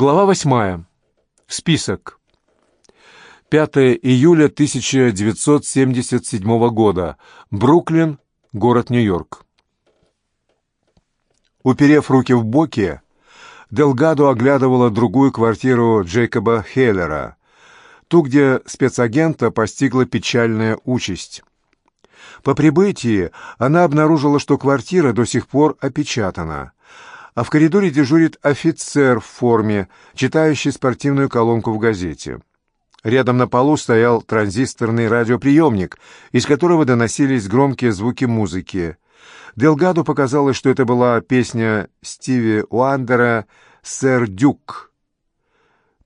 Глава восьмая. Список. 5 июля 1977 года. Бруклин, город Нью-Йорк. Уперев руки в боки, Делгадо оглядывала другую квартиру Джейкоба Хеллера, ту, где спецагента постигла печальная участь. По прибытии она обнаружила, что квартира до сих пор опечатана, а в коридоре дежурит офицер в форме, читающий спортивную колонку в газете. Рядом на полу стоял транзисторный радиоприемник, из которого доносились громкие звуки музыки. Делгаду показалось, что это была песня Стиви Уандера «Сэр Дюк».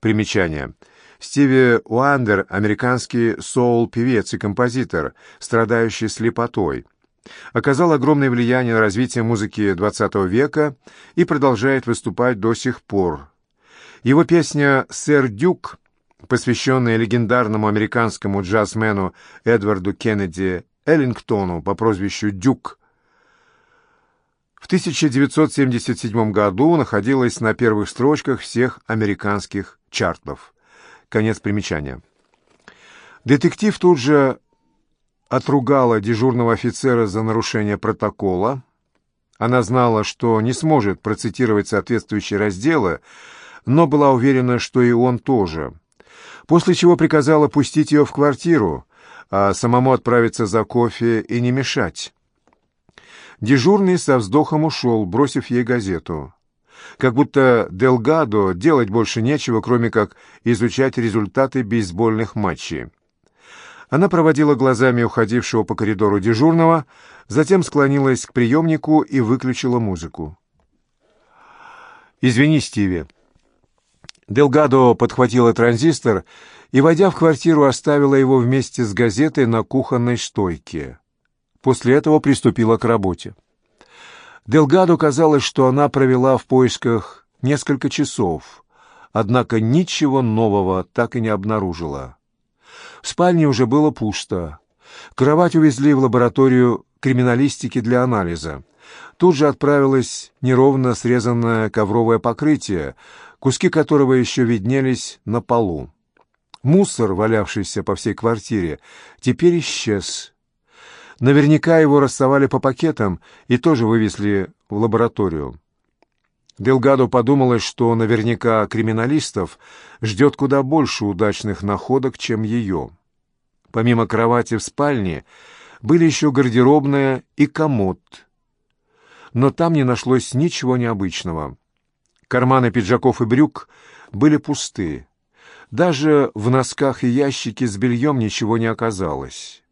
Примечание. Стиви Уандер — американский соул-певец и композитор, страдающий слепотой. Оказал огромное влияние на развитие музыки XX века и продолжает выступать до сих пор. Его песня «Сэр Дюк», посвященная легендарному американскому джазмену Эдварду Кеннеди Эллингтону по прозвищу Дюк, в 1977 году находилась на первых строчках всех американских чартов. Конец примечания. Детектив тут же отругала дежурного офицера за нарушение протокола. Она знала, что не сможет процитировать соответствующие разделы, но была уверена, что и он тоже. После чего приказала пустить ее в квартиру, а самому отправиться за кофе и не мешать. Дежурный со вздохом ушел, бросив ей газету. Как будто Делгадо делать больше нечего, кроме как изучать результаты бейсбольных матчей. Она проводила глазами уходившего по коридору дежурного, затем склонилась к приемнику и выключила музыку. «Извини, Стиви». Делгадо подхватила транзистор и, войдя в квартиру, оставила его вместе с газетой на кухонной стойке. После этого приступила к работе. Делгаду казалось, что она провела в поисках несколько часов, однако ничего нового так и не обнаружила. В спальне уже было пусто. Кровать увезли в лабораторию криминалистики для анализа. Тут же отправилось неровно срезанное ковровое покрытие, куски которого еще виднелись на полу. Мусор, валявшийся по всей квартире, теперь исчез, Наверняка его расставали по пакетам и тоже вывезли в лабораторию. Делгадо подумалось, что наверняка криминалистов ждет куда больше удачных находок, чем ее. Помимо кровати в спальне были еще гардеробная и комод. Но там не нашлось ничего необычного. Карманы пиджаков и брюк были пусты. Даже в носках и ящике с бельем ничего не оказалось.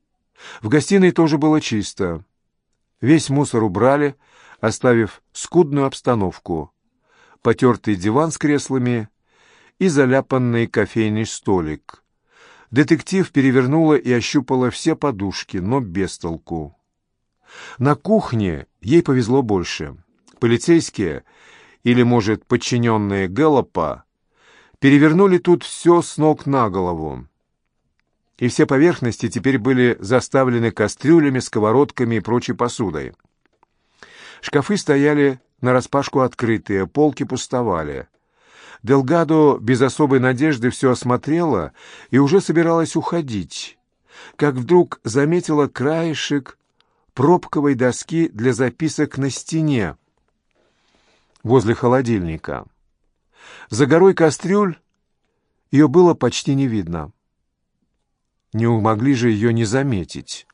В гостиной тоже было чисто. Весь мусор убрали, оставив скудную обстановку. Потертый диван с креслами и заляпанный кофейный столик. Детектив перевернула и ощупала все подушки, но без толку. На кухне ей повезло больше. Полицейские, или, может, подчиненные Гэллопа, перевернули тут все с ног на голову и все поверхности теперь были заставлены кастрюлями, сковородками и прочей посудой. Шкафы стояли нараспашку открытые, полки пустовали. Делгадо без особой надежды все осмотрела и уже собиралась уходить, как вдруг заметила краешек пробковой доски для записок на стене возле холодильника. За горой кастрюль ее было почти не видно. Не могли же ее не заметить.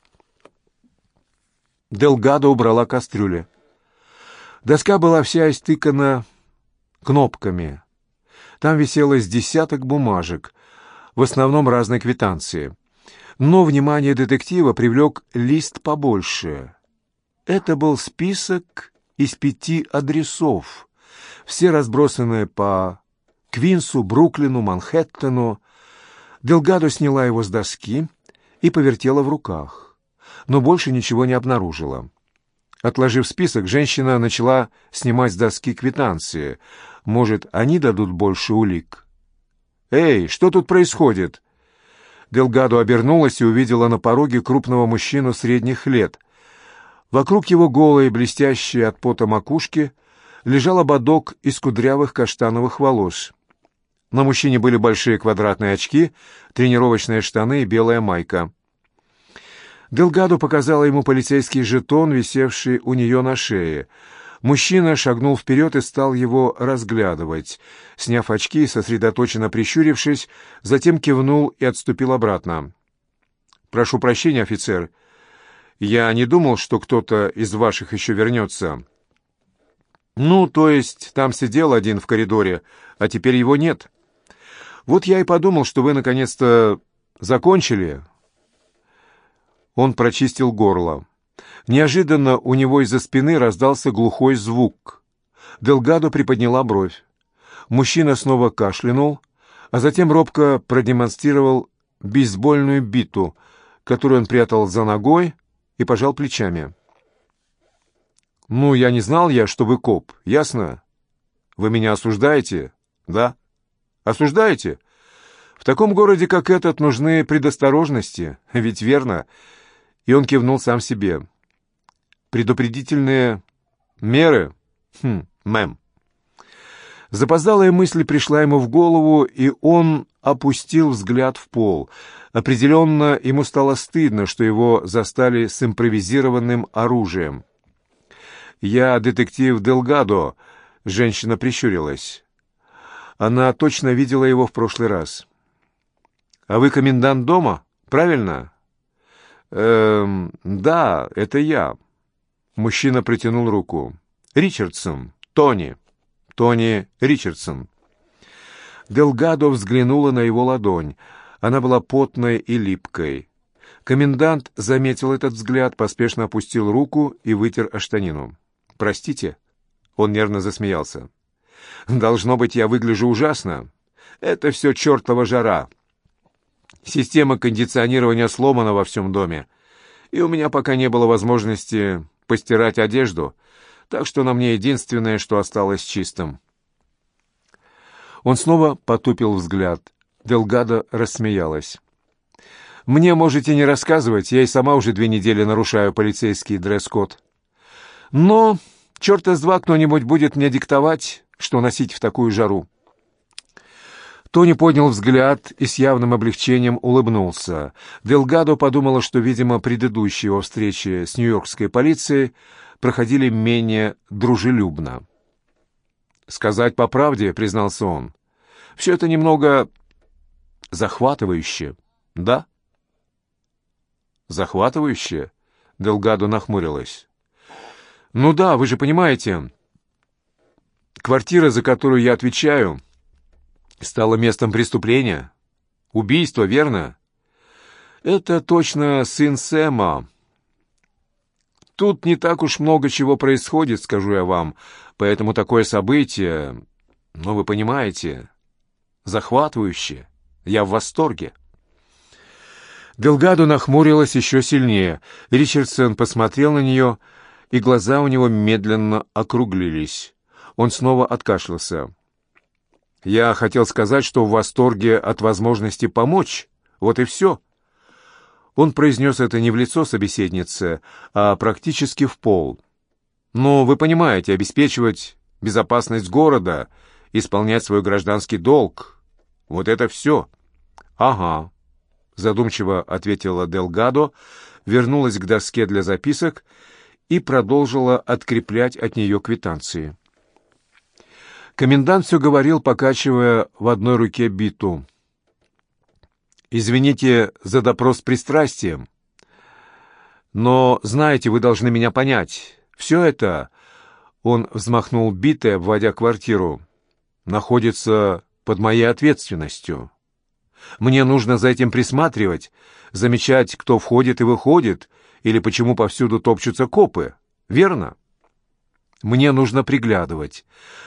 Делгадо убрала кастрюли. Доска была вся истыкана кнопками. Там висело с десяток бумажек, в основном разной квитанции. Но внимание детектива привлек лист побольше. Это был список из пяти адресов, все разбросанные по Квинсу, Бруклину, Манхэттену, Делгадо сняла его с доски и повертела в руках, но больше ничего не обнаружила. Отложив список, женщина начала снимать с доски квитанции. Может, они дадут больше улик? «Эй, что тут происходит?» Делгадо обернулась и увидела на пороге крупного мужчину средних лет. Вокруг его голой, блестящей от пота макушки, лежал ободок из кудрявых каштановых волос. На мужчине были большие квадратные очки, тренировочные штаны и белая майка. Делгадо показала ему полицейский жетон, висевший у нее на шее. Мужчина шагнул вперед и стал его разглядывать. Сняв очки, сосредоточенно прищурившись, затем кивнул и отступил обратно. «Прошу прощения, офицер. Я не думал, что кто-то из ваших еще вернется». «Ну, то есть там сидел один в коридоре, а теперь его нет. Вот я и подумал, что вы наконец-то закончили, он прочистил горло. Неожиданно у него из-за спины раздался глухой звук. Делгадо приподняла бровь. Мужчина снова кашлянул, а затем робко продемонстрировал бейсбольную биту, которую он прятал за ногой, и пожал плечами. «Ну, я не знал я, что вы коп, ясно? Вы меня осуждаете? Да? Осуждаете? В таком городе, как этот, нужны предосторожности, ведь верно?» И он кивнул сам себе. «Предупредительные меры? Хм, мэм». Запоздалая мысль пришла ему в голову, и он опустил взгляд в пол. Определенно, ему стало стыдно, что его застали с импровизированным оружием. «Я детектив Делгадо», — женщина прищурилась. Она точно видела его в прошлый раз. «А вы комендант дома, правильно?» «Эм, да, это я». Мужчина протянул руку. «Ричардсон, Тони. Тони Ричардсон». Делгадо взглянула на его ладонь. Она была потной и липкой. Комендант заметил этот взгляд, поспешно опустил руку и вытер оштанину. «Простите?» Он нервно засмеялся. «Должно быть, я выгляжу ужасно. Это все чертова жара. Система кондиционирования сломана во всем доме, и у меня пока не было возможности постирать одежду, так что на мне единственное, что осталось чистым. Он снова потупил взгляд. Делгадо рассмеялась. «Мне можете не рассказывать, я и сама уже две недели нарушаю полицейский дресс-код. Но черт из два кто-нибудь будет мне диктовать, что носить в такую жару». Тони поднял взгляд и с явным облегчением улыбнулся. Делгадо подумала, что, видимо, предыдущие его встречи с нью-йоркской полицией проходили менее дружелюбно. «Сказать по правде», — признался он, — «все это немного захватывающе, да?» «Захватывающе?» — Делгадо нахмурилась. «Ну да, вы же понимаете, квартира, за которую я отвечаю...» стало местом преступления? Убийство, верно? Это точно сын Сэма. Тут не так уж много чего происходит, скажу я вам, поэтому такое событие, ну, вы понимаете, захватывающее. Я в восторге. Делгадо нахмурилась еще сильнее. Ричардсон посмотрел на нее, и глаза у него медленно округлились. Он снова откашлялся. Я хотел сказать, что в восторге от возможности помочь. Вот и все. Он произнес это не в лицо собеседницы, а практически в пол. Но вы понимаете, обеспечивать безопасность города, исполнять свой гражданский долг — вот это все. Ага, задумчиво ответила Делгадо, вернулась к доске для записок и продолжила откреплять от нее квитанции. Комендант все говорил, покачивая в одной руке биту. «Извините за допрос с пристрастием, но, знаете, вы должны меня понять. Все это...» Он взмахнул битой, обводя квартиру. «Находится под моей ответственностью. Мне нужно за этим присматривать, замечать, кто входит и выходит, или почему повсюду топчутся копы. Верно?» Мне нужно приглядывать.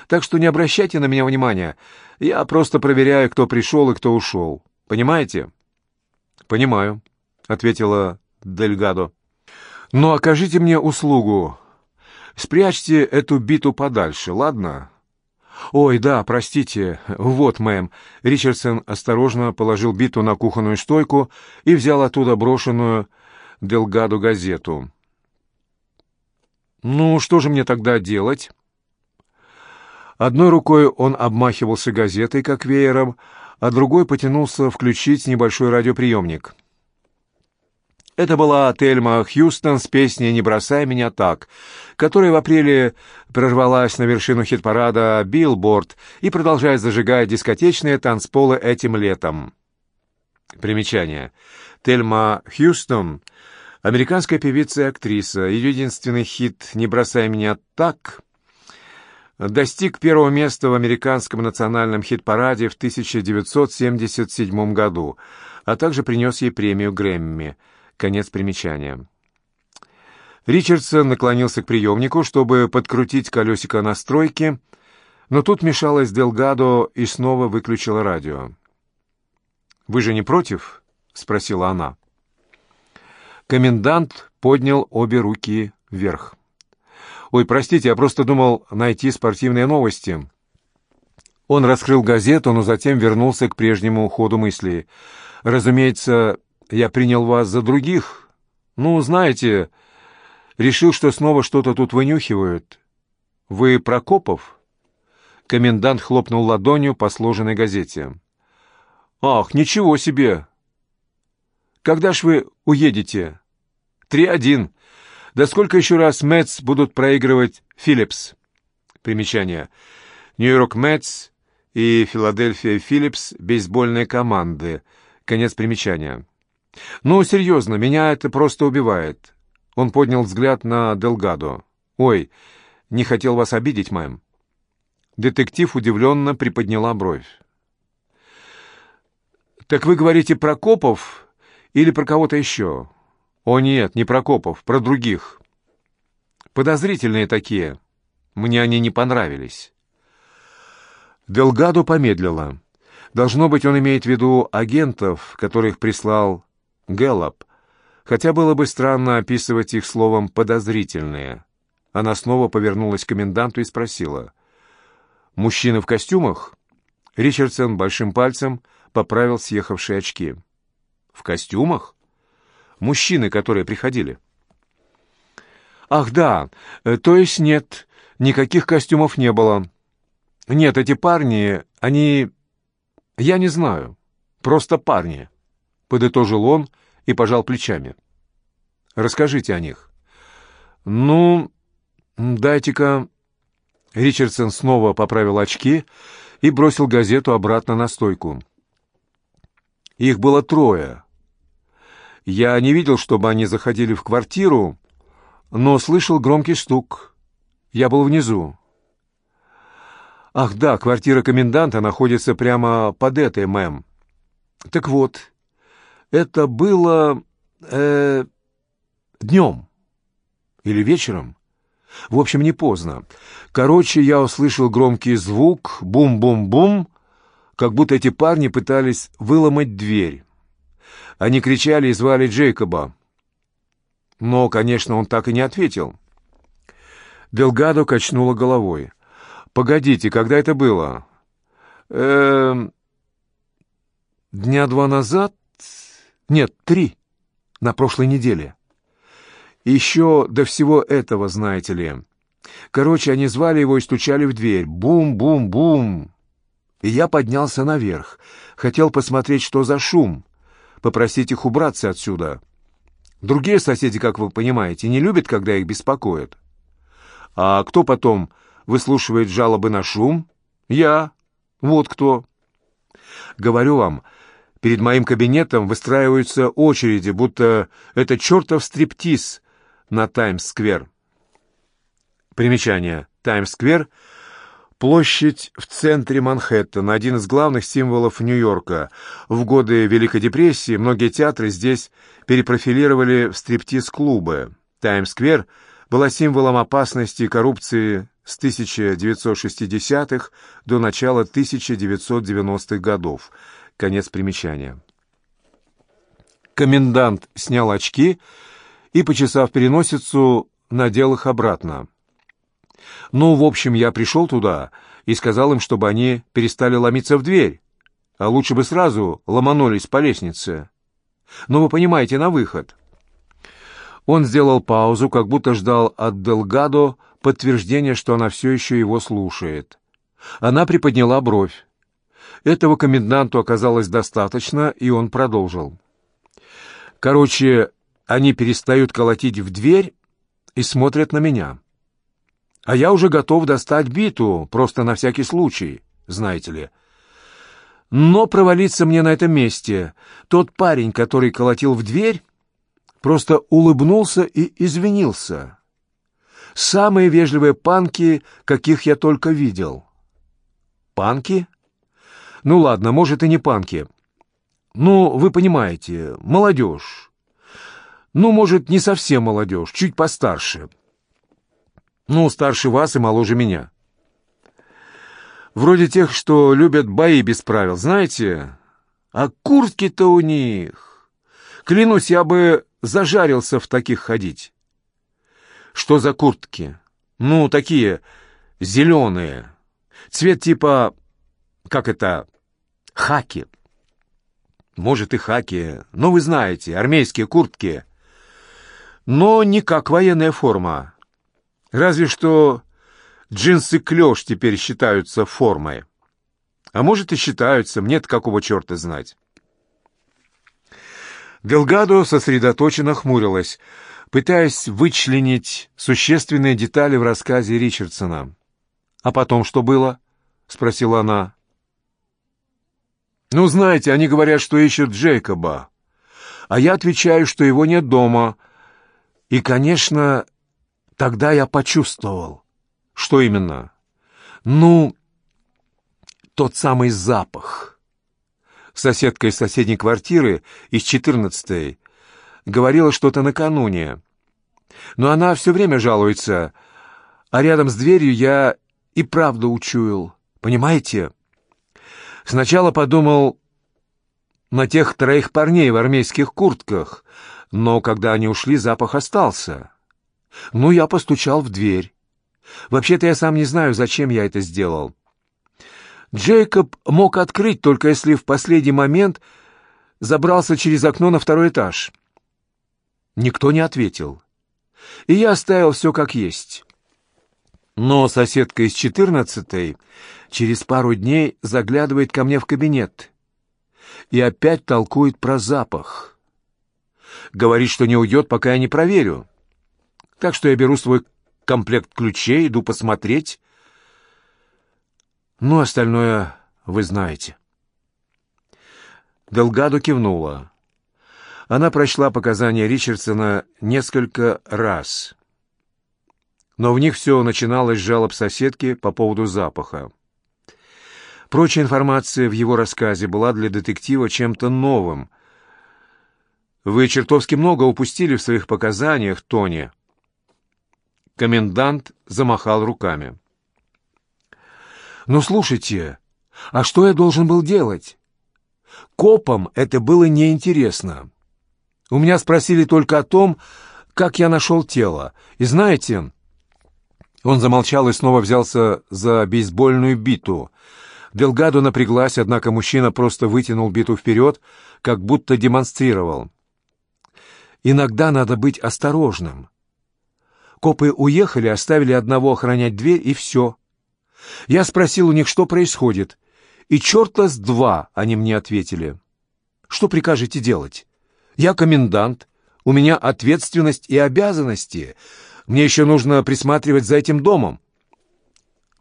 Так что не обращайте на меня внимания. Я просто проверяю, кто пришел и кто ушел. Понимаете?» «Понимаю», — ответила Дельгадо. «Но окажите мне услугу. Спрячьте эту биту подальше, ладно?» «Ой, да, простите. Вот, мэм». Ричардсон осторожно положил биту на кухонную стойку и взял оттуда брошенную Делгаду газету. «Ну, что же мне тогда делать?» Одной рукой он обмахивался газетой, как веером, а другой потянулся включить небольшой радиоприемник. Это была Тельма Хьюстон с песней «Не бросай меня так», которая в апреле прорвалась на вершину хит-парада «Билборд» и продолжает зажигать дискотечные танцполы этим летом. Примечание. Тельма Хьюстон — американская певица и актриса. Ее единственный хит «Не бросай меня так» достиг первого места в американском национальном хит-параде в 1977 году, а также принес ей премию Грэмми — Конец примечания. Ричардсон наклонился к приемнику, чтобы подкрутить колесико настройки, но тут мешалась Делгадо и снова выключила радио. «Вы же не против?» — спросила она. Комендант поднял обе руки вверх. «Ой, простите, я просто думал найти спортивные новости». Он раскрыл газету, но затем вернулся к прежнему ходу мысли. «Разумеется, я принял вас за других. Ну, знаете, решил, что снова что-то тут вынюхивают. Вы Прокопов?» Комендант хлопнул ладонью по сложенной газете. «Ах, ничего себе! Когда ж вы уедете?» «Три один. Да сколько еще раз Мэтс будут проигрывать Филлипс?» Примечание. Нью-Йорк Мэтс и Филадельфия Филлипс — бейсбольные команды. Конец примечания. «Ну, серьезно, меня это просто убивает». Он поднял взгляд на Делгадо. «Ой, не хотел вас обидеть, мэм». Детектив удивленно приподняла бровь. «Так вы говорите про копов или про кого-то еще?» «О нет, не про копов, про других. Подозрительные такие. Мне они не понравились». Делгадо помедлила. Должно быть, он имеет в виду агентов, которых прислал Гэллоп. Хотя было бы странно описывать их словом «подозрительные». Она снова повернулась к коменданту и спросила. «Мужчины в костюмах?» Ричардсон большим пальцем поправил съехавшие очки. «В костюмах?» «Мужчины, которые приходили». «Ах, да, э, то есть нет, никаких костюмов не было. Нет, эти парни, они... Я не знаю, просто парни», — подытожил он, и пожал плечами. «Расскажите о них». «Ну, дайте-ка...» Ричардсон снова поправил очки и бросил газету обратно на стойку. Их было трое. Я не видел, чтобы они заходили в квартиру, но слышал громкий стук. Я был внизу. Ах да, квартира коменданта находится прямо под этой, мэм. Так вот, это было... Э, днем. Или вечером. В общем, не поздно. Короче, я услышал громкий звук, бум-бум-бум, как будто эти парни пытались выломать дверь. Они кричали и звали Джейкоба. Но, конечно, он так и не ответил. Делгадо качнула головой. «Погодите, когда это было?» «Э, «Дня два назад?» Нет, три. На прошлой неделе. Еще до всего этого, знаете ли. Короче, они звали его и стучали в дверь. Бум-бум-бум. И я поднялся наверх. Хотел посмотреть, что за шум. Попросить их убраться отсюда. Другие соседи, как вы понимаете, не любят, когда их беспокоят. А кто потом выслушивает жалобы на шум? Я. Вот кто. Говорю вам, Перед моим кабинетом выстраиваются очереди, будто это чертов стриптиз на Таймс-сквер. Примечание. Таймс-сквер — площадь в центре Манхэттена, один из главных символов Нью-Йорка. В годы Великой депрессии многие театры здесь перепрофилировали в стриптиз-клубы. Таймс-сквер была символом опасности и коррупции с 1960-х до начала 1990-х годов. Конец примечания. Комендант снял очки и, почесав переносицу, надел их обратно. Ну, в общем, я пришел туда и сказал им, чтобы они перестали ломиться в дверь, а лучше бы сразу ломанулись по лестнице. Но вы понимаете, на выход. Он сделал паузу, как будто ждал от Делгадо подтверждения, что она все еще его слушает. Она приподняла бровь. Этого коменданту оказалось достаточно, и он продолжил. Короче, они перестают колотить в дверь и смотрят на меня. А я уже готов достать биту, просто на всякий случай, знаете ли. Но провалиться мне на этом месте. Тот парень, который колотил в дверь, просто улыбнулся и извинился. Самые вежливые панки, каких я только видел. Панки? Ну ладно, может и не панки. Ну, вы понимаете, молодежь. Ну, может, не совсем молодежь, чуть постарше. Ну, старше вас и моложе меня. Вроде тех, что любят бои без правил, знаете? А куртки-то у них... Клянусь, я бы зажарился в таких ходить. Что за куртки? Ну, такие зеленые. Цвет типа... Как это? Хаки. Может и хаки. Но вы знаете, армейские куртки. Но не как военная форма. Разве что джинсы клеш теперь считаются формой. А может и считаются, мне-то какого черта знать. Делгадо сосредоточенно хмурилась, пытаясь вычленить существенные детали в рассказе Ричардсона. «А потом что было?» — спросила она. «Ну, знаете, они говорят, что ищут Джейкоба. А я отвечаю, что его нет дома. И, конечно, тогда я почувствовал. Что именно? Ну, тот самый запах». Соседка из соседней квартиры, из четырнадцатой, говорила что-то накануне. Но она все время жалуется, а рядом с дверью я и правду учуял. Понимаете? Сначала подумал на тех троих парней в армейских куртках, но когда они ушли, запах остался. Ну, я постучал в дверь. Вообще-то я сам не знаю, зачем я это сделал. Джейкоб мог открыть, только если в последний момент забрался через окно на второй этаж. Никто не ответил. И я оставил все как есть. Но соседка из четырнадцатой через пару дней заглядывает ко мне в кабинет и опять толкует про запах. Говорит, что не уйдет, пока я не проверю. Так что я беру свой комплект ключей, иду посмотреть. Ну, остальное вы знаете. Делгадо кивнула. Она прочла показания Ричардсона несколько раз, но в них все начиналось с жалоб соседки по поводу запаха. Прочая информация в его рассказе была для детектива чем-то новым. «Вы чертовски много упустили в своих показаниях, Тони». Комендант замахал руками. «Ну, слушайте, а что я должен был делать?» Копам это было неинтересно. У меня спросили только о том, как я нашел тело. И знаете... Он замолчал и снова взялся за бейсбольную биту. Делгадо напряглась, однако мужчина просто вытянул биту вперед, как будто демонстрировал. «Иногда надо быть осторожным. Копы уехали, оставили одного охранять дверь, и все. Я спросил у них, что происходит, и черта с два они мне ответили. Что прикажете делать?» Я комендант, у меня ответственность и обязанности. Мне еще нужно присматривать за этим домом».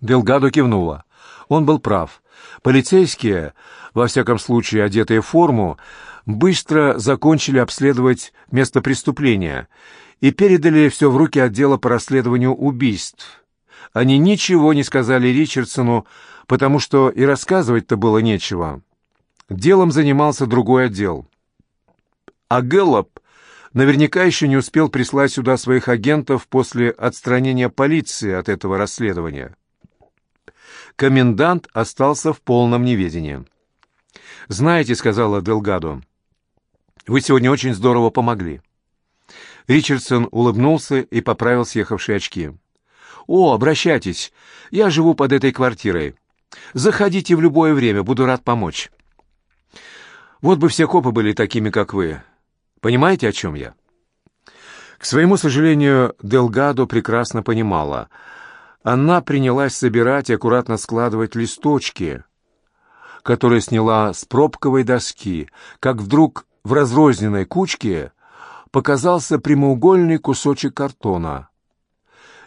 Делгадо кивнула. Он был прав. Полицейские, во всяком случае одетые в форму, быстро закончили обследовать место преступления и передали все в руки отдела по расследованию убийств. Они ничего не сказали Ричардсону, потому что и рассказывать-то было нечего. Делом занимался другой отдел. А Гэллоп наверняка еще не успел прислать сюда своих агентов после отстранения полиции от этого расследования. Комендант остался в полном неведении. «Знаете», — сказала Делгадо, — «вы сегодня очень здорово помогли». Ричардсон улыбнулся и поправил съехавшие очки. «О, обращайтесь, я живу под этой квартирой. Заходите в любое время, буду рад помочь». «Вот бы все копы были такими, как вы. Понимаете, о чем я? К своему сожалению, Делгадо прекрасно понимала. она принялась собирать и аккуратно складывать листочки, которые сняла с пробковой доски, как вдруг в разрозненной кучке показался прямоугольный кусочек картона.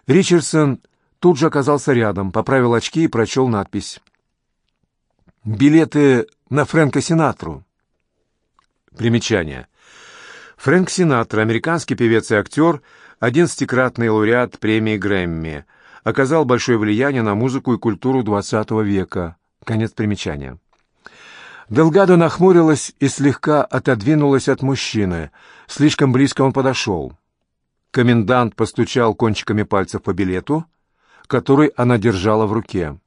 Ричардсон тут же оказался рядом, поправил очки и прочел надпись. «Билеты на Фрэнка Синатру». Примечание. Фрэнк Синатра, американский певец и актер, одиннадцатикратный лауреат премии Грэмми, оказал большое влияние на музыку и культуру XX века. Конец примечания. Делгадо нахмурилась и слегка отодвинулась от мужчины. Слишком близко он подошел. Комендант постучал кончиками пальцев по билету, который она держала в руке.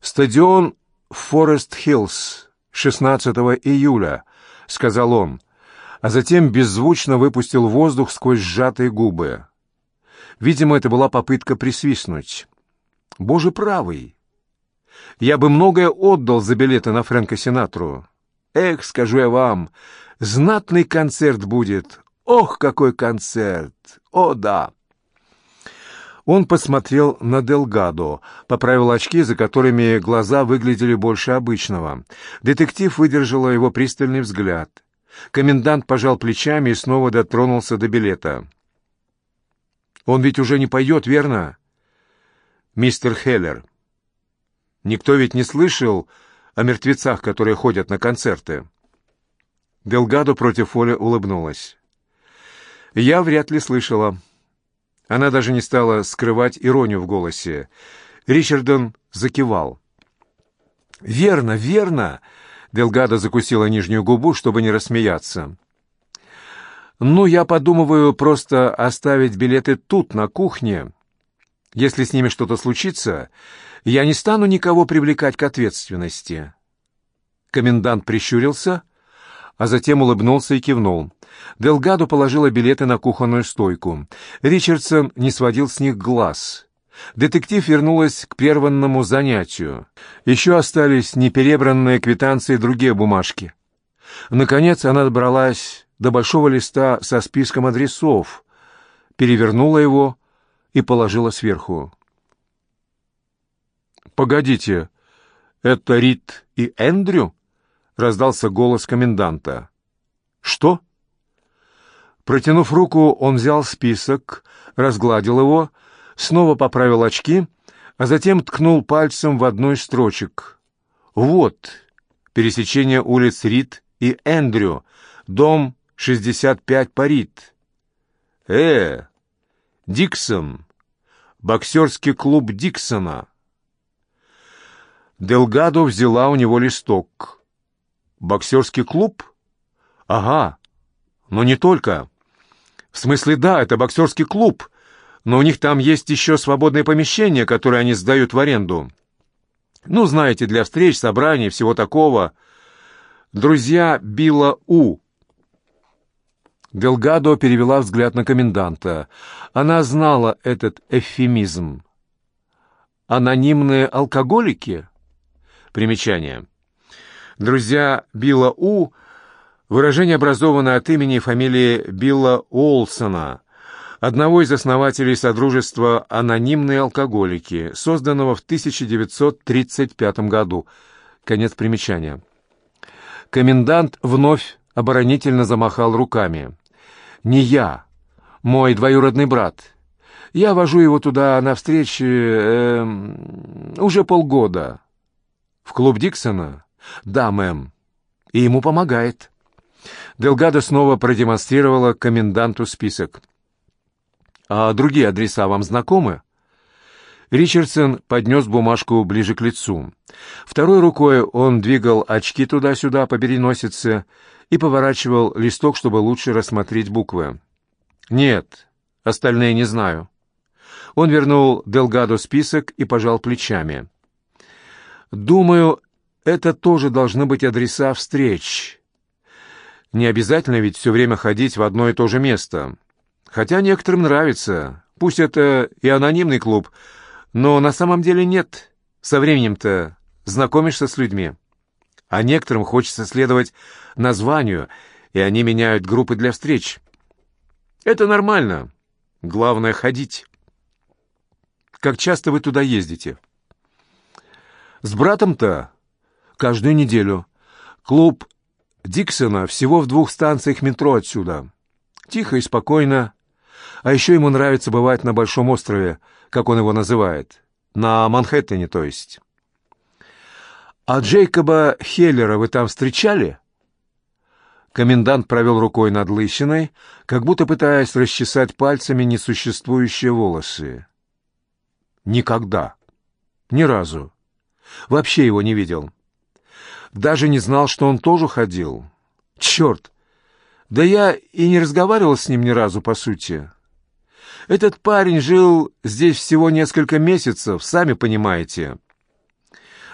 «Стадион Форест-Хиллз, 16 июля», — сказал он, а затем беззвучно выпустил воздух сквозь сжатые губы. Видимо, это была попытка присвистнуть. «Боже правый! Я бы многое отдал за билеты на Фрэнка Синатру. Эх, скажу я вам, знатный концерт будет. Ох, какой концерт! О, да!» Он посмотрел на Делгадо, поправил очки, за которыми глаза выглядели больше обычного. Детектив выдержала его пристальный взгляд. Комендант пожал плечами и снова дотронулся до билета. «Он ведь уже не пойдет, верно?» «Мистер Хеллер, никто ведь не слышал о мертвецах, которые ходят на концерты?» Делгадо против Оли улыбнулась. «Я вряд ли слышала». Она даже не стала скрывать иронию в голосе. Ричардон закивал. «Верно, верно!» Делгадо закусила нижнюю губу, чтобы не рассмеяться. «Ну, я подумываю просто оставить билеты тут, на кухне. Если с ними что-то случится, я не стану никого привлекать к ответственности». Комендант прищурился, а затем улыбнулся и кивнул. Делгадо положила билеты на кухонную стойку. Ричардсон не сводил с них глаз. Детектив вернулась к прерванному занятию. Еще остались неперебранные квитанции и другие бумажки. Наконец она добралась до большого листа со списком адресов, перевернула его и положила сверху. «Погодите, это Рит и Эндрю?» — раздался голос коменданта. «Что?» Протянув руку, он взял список, разгладил его, снова поправил очки, а затем ткнул пальцем в одну из строчек. «Вот, пересечение улиц Рид и Эндрю, дом 65 Парит». «Э, Диксон, боксерский клуб Диксона». Делгадо взяла у него листок. «Боксерский клуб? Ага, но не только. В смысле, да, это боксерский клуб, но у них там есть еще свободное помещение, которое они сдают в аренду. Ну, знаете, для встреч, собраний, всего такого. Друзья Билла У. Делгадо перевела взгляд на коменданта. Она знала этот эвфемизм. Анонимные алкоголики? Примечание. Друзья Билла У Выражение образовано от имени и фамилии Билла Олсона, одного из основателей Содружества «Анонимные алкоголики», созданного в 1935 году. Конец примечания. Комендант вновь оборонительно замахал руками. «Не я, мой двоюродный брат. Я вожу его туда на встречи э, уже полгода». «В клуб Диксона?» «Да, мэм. И ему помогает». Делгадо снова продемонстрировала коменданту список. «А другие адреса вам знакомы?» Ричардсон поднес бумажку ближе к лицу. Второй рукой он двигал очки туда-сюда по переносице и поворачивал листок, чтобы лучше рассмотреть буквы. «Нет, остальные не знаю». Он вернул Делгадо список и пожал плечами. «Думаю, это тоже должны быть адреса встреч. Не обязательно ведь все время ходить в одно и то же место. Хотя некоторым нравится. Пусть это и анонимный клуб, но на самом деле нет. Со временем-то знакомишься с людьми. А некоторым хочется следовать названию, и они меняют группы для встреч. Это нормально. Главное — ходить. Как часто вы туда ездите?» «С братом-то каждую неделю. Клуб Диксона всего в двух станциях метро отсюда. Тихо и спокойно. А еще ему нравится бывать на Большом острове, как он его называет. На Манхэттене, то есть. «А Джейкоба Хеллера вы там встречали?» Комендант провел рукой над лысиной, как будто пытаясь расчесать пальцами несуществующие волосы. «Никогда. Ни разу. Вообще его не видел. Даже не знал, что он тоже ходил. Черт! Да я и не разговаривал с ним ни разу, по сути. Этот парень жил здесь всего несколько месяцев, сами понимаете.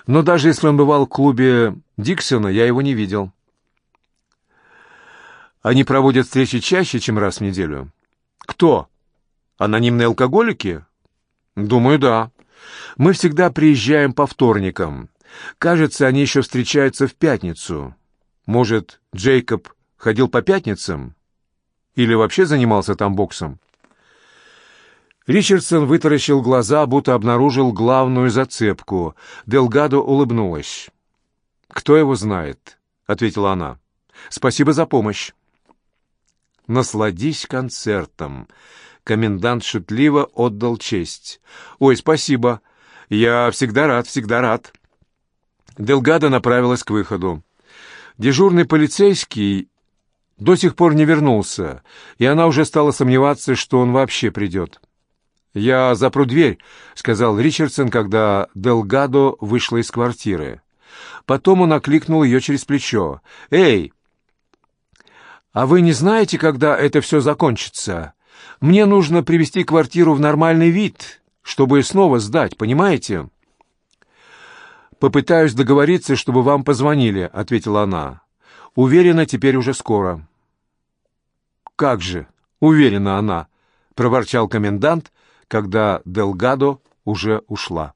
Но даже если он бывал в клубе Диксона, я его не видел. Они проводят встречи чаще, чем раз в неделю. Кто? Анонимные алкоголики? Думаю, да. Мы всегда приезжаем по вторникам. Кажется, они еще встречаются в пятницу. Может, Джейкоб ходил по пятницам? Или вообще занимался там боксом? Ричардсон вытаращил глаза, будто обнаружил главную зацепку. Делгадо улыбнулась. «Кто его знает?» — ответила она. «Спасибо за помощь». «Насладись концертом». Комендант шутливо отдал честь. «Ой, спасибо. Я всегда рад, всегда рад». Делгадо направилась к выходу. Дежурный полицейский до сих пор не вернулся, и она уже стала сомневаться, что он вообще придет. «Я запру дверь», — сказал Ричардсон, когда Делгадо вышла из квартиры. Потом он окликнул ее через плечо. «Эй! А вы не знаете, когда это все закончится? Мне нужно привести квартиру в нормальный вид, чтобы снова сдать, понимаете?» «Попытаюсь договориться, чтобы вам позвонили», — ответила она. «Уверена, теперь уже скоро». «Как же, уверена она», — проворчал комендант, когда Делгадо уже ушла.